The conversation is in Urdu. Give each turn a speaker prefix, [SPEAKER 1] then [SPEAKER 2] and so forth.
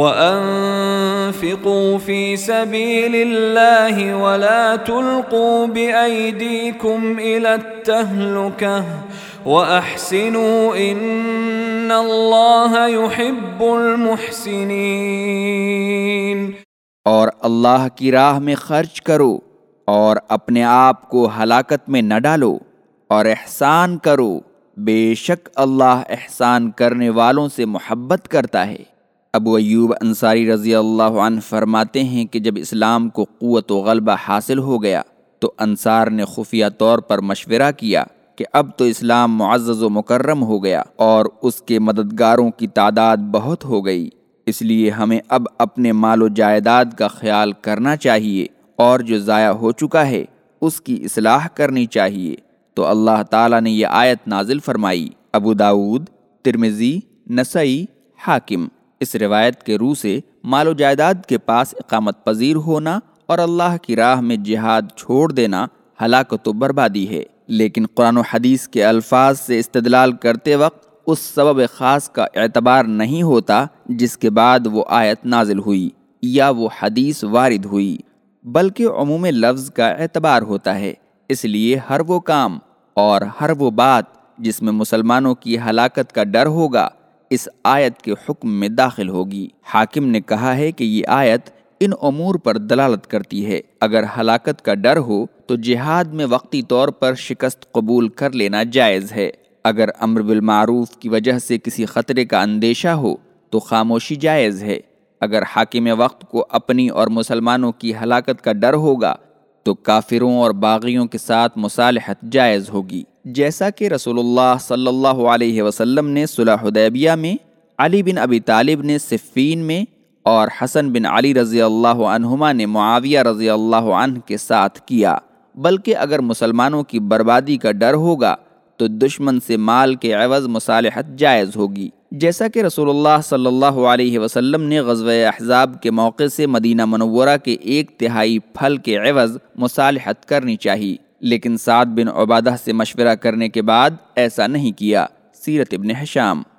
[SPEAKER 1] وَأَنفِقُوا فِي سَبِيلِ اللَّهِ وَلَا تُلْقُوا بِأَيْدِيكُمْ إِلَى التَّهْلُكَةِ وَأَحْسِنُوا إِنَّ اللَّهَ يُحِبُّ
[SPEAKER 2] الْمُحْسِنِينَ اور اللہ کی راہ میں خرچ کرو اور اپنے آپ کو ہلاکت میں نہ ڈالو اور احسان کرو بے شک اللہ احسان کرنے والوں سے محبت کرتا ہے ابو ایوب انصاری رضی اللہ عنہ فرماتے ہیں کہ جب اسلام کو قوت و غلبہ حاصل ہو گیا تو انصار نے خفیہ طور پر مشورہ کیا کہ اب تو اسلام معزز و مکرم ہو گیا اور اس کے مددگاروں کی تعداد بہت ہو گئی اس لیے ہمیں اب اپنے مال و جائیداد کا خیال کرنا چاہیے اور جو ضائع ہو چکا ہے اس کی اصلاح کرنی چاہیے تو اللہ تعالیٰ نے یہ آیت نازل فرمائی ابو داود ترمزی نسائی حاکم اس روایت کے روح سے مال و جائیداد کے پاس اقامت پذیر ہونا اور اللہ کی راہ میں جہاد چھوڑ دینا ہلاکت و بربادی ہے لیکن قرآن و حدیث کے الفاظ سے استدلال کرتے وقت اس سبب خاص کا اعتبار نہیں ہوتا جس کے بعد وہ آیت نازل ہوئی یا وہ حدیث وارد ہوئی بلکہ عموم لفظ کا اعتبار ہوتا ہے اس لیے ہر وہ کام اور ہر وہ بات جس میں مسلمانوں کی ہلاکت کا ڈر ہوگا اس آیت کے حکم میں داخل ہوگی حاکم نے کہا ہے کہ یہ آیت ان امور پر دلالت کرتی ہے اگر ہلاکت کا ڈر ہو تو جہاد میں وقتی طور پر شکست قبول کر لینا جائز ہے اگر امر بالمعروف کی وجہ سے کسی خطرے کا اندیشہ ہو تو خاموشی جائز ہے اگر حاکم وقت کو اپنی اور مسلمانوں کی ہلاکت کا ڈر ہوگا تو کافروں اور باغیوں کے ساتھ مصالحت جائز ہوگی جیسا کہ رسول اللہ صلی اللہ علیہ وسلم نے صلح حدیبیہ میں علی بن ابی طالب نے صفین میں اور حسن بن علی رضی اللہ عنہما نے معاویہ رضی اللہ عنہ کے ساتھ کیا بلکہ اگر مسلمانوں کی بربادی کا ڈر ہوگا تو دشمن سے مال کے عوض مصالحت جائز ہوگی جیسا کہ رسول اللہ صلی اللہ علیہ وسلم نے غزوہ احزاب کے موقع سے مدینہ منورہ کے ایک تہائی پھل کے عوض مصالحت کرنی چاہی لیکن سعد بن عبادہ سے مشورہ کرنے کے بعد ایسا نہیں کیا سیرت ابن حشام